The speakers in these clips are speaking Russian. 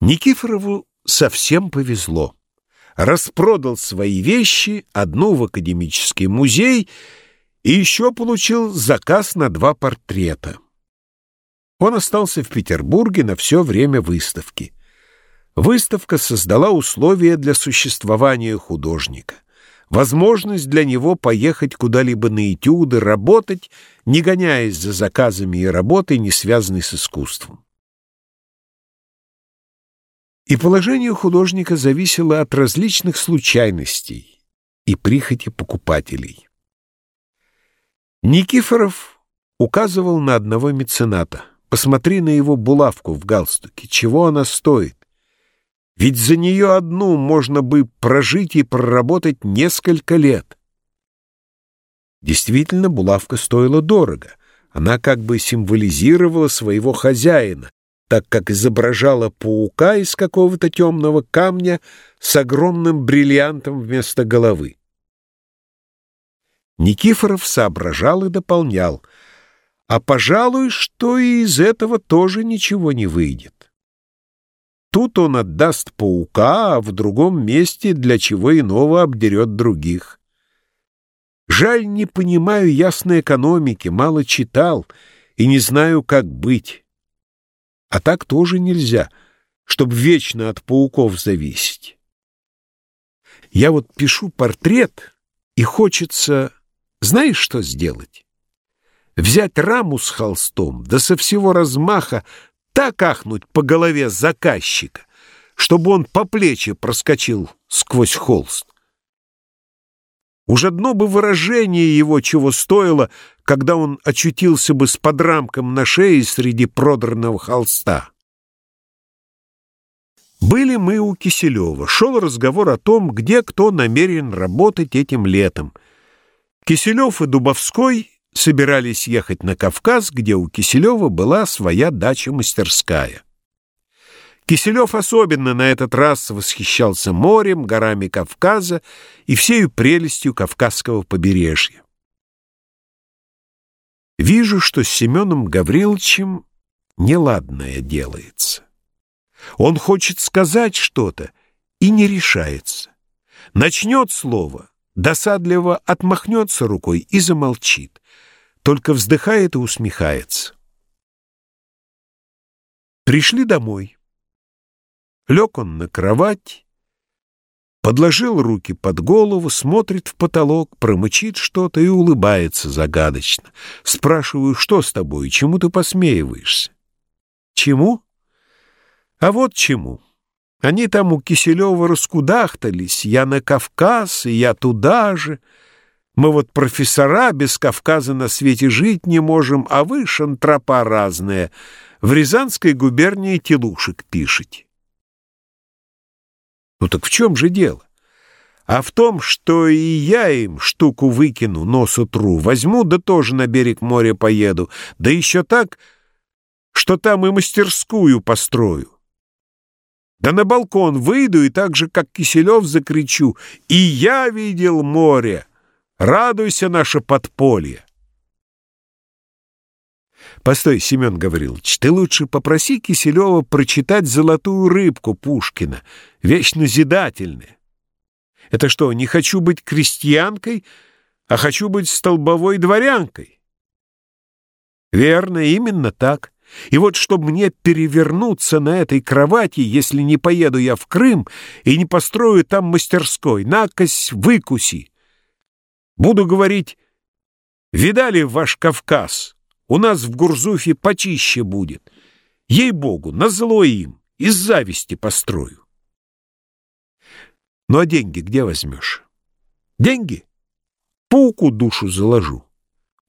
Никифорову совсем повезло. Распродал свои вещи, одну в академический музей и еще получил заказ на два портрета. Он остался в Петербурге на все время выставки. Выставка создала условия для существования художника, возможность для него поехать куда-либо на этюды, работать, не гоняясь за заказами и работой, не связанной с искусством. И положение художника зависело от различных случайностей и прихоти покупателей. Никифоров указывал на одного мецената. Посмотри на его булавку в галстуке. Чего она стоит? Ведь за нее одну можно бы прожить и проработать несколько лет. Действительно, булавка стоила дорого. Она как бы символизировала своего хозяина, так как изображала паука из какого-то темного камня с огромным бриллиантом вместо головы. Никифоров соображал и дополнял, а, пожалуй, что и из этого тоже ничего не выйдет. Тут он отдаст паука, а в другом месте для чего иного обдерет других. Жаль, не понимаю ясной экономики, мало читал и не знаю, как быть. А так тоже нельзя, чтобы вечно от пауков зависеть. Я вот пишу портрет, и хочется, знаешь, что сделать? Взять раму с холстом, да со всего размаха так ахнуть по голове заказчика, чтобы он по плечи проскочил сквозь холст. Уж одно бы выражение его чего стоило, когда он очутился бы с подрамком на шее среди продранного холста. Были мы у Киселева. Шел разговор о том, где кто намерен работать этим летом. Киселев и Дубовской собирались ехать на Кавказ, где у Киселева была своя дача-мастерская. Киселев особенно на этот раз восхищался морем, горами Кавказа и всею прелестью Кавказского побережья. Вижу, что с Семеном Гавриловичем неладное делается. Он хочет сказать что-то и не решается. Начнет слово, досадливо отмахнется рукой и замолчит, только вздыхает и усмехается. Пришли домой. Лег он на кровать, подложил руки под голову, смотрит в потолок, промычит что-то и улыбается загадочно. Спрашиваю, что с тобой, чему ты посмеиваешься? Чему? А вот чему. Они там у Киселева раскудахтались, я на Кавказ, и я туда же. Мы вот профессора без Кавказа на свете жить не можем, а вы, шантропа разная, в Рязанской губернии телушек пишете. Ну так в чем же дело? А в том, что и я им штуку выкину, нос утру, возьму, да тоже на берег моря поеду, да еще так, что там и мастерскую построю. Да на балкон выйду и так же, как Киселев, закричу «И я видел море! Радуйся, наше подполье!» Постой, Семен Гаврилович, ты лучше попроси Киселева прочитать «Золотую рыбку» Пушкина, вещь назидательная. Это что, не хочу быть крестьянкой, а хочу быть столбовой дворянкой? Верно, именно так. И вот чтобы мне перевернуться на этой кровати, если не поеду я в Крым и не построю там мастерской, накось выкуси. Буду говорить, видали ваш Кавказ? У нас в Гурзуфе почище будет. Ей-богу, назло им, из зависти построю. Ну а деньги где возьмешь? Деньги? Пауку душу заложу.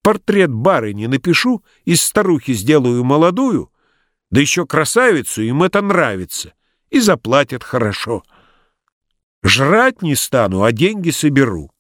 Портрет барыни напишу, из старухи сделаю молодую, да еще красавицу, им это нравится, и заплатят хорошо. Жрать не стану, а деньги соберу.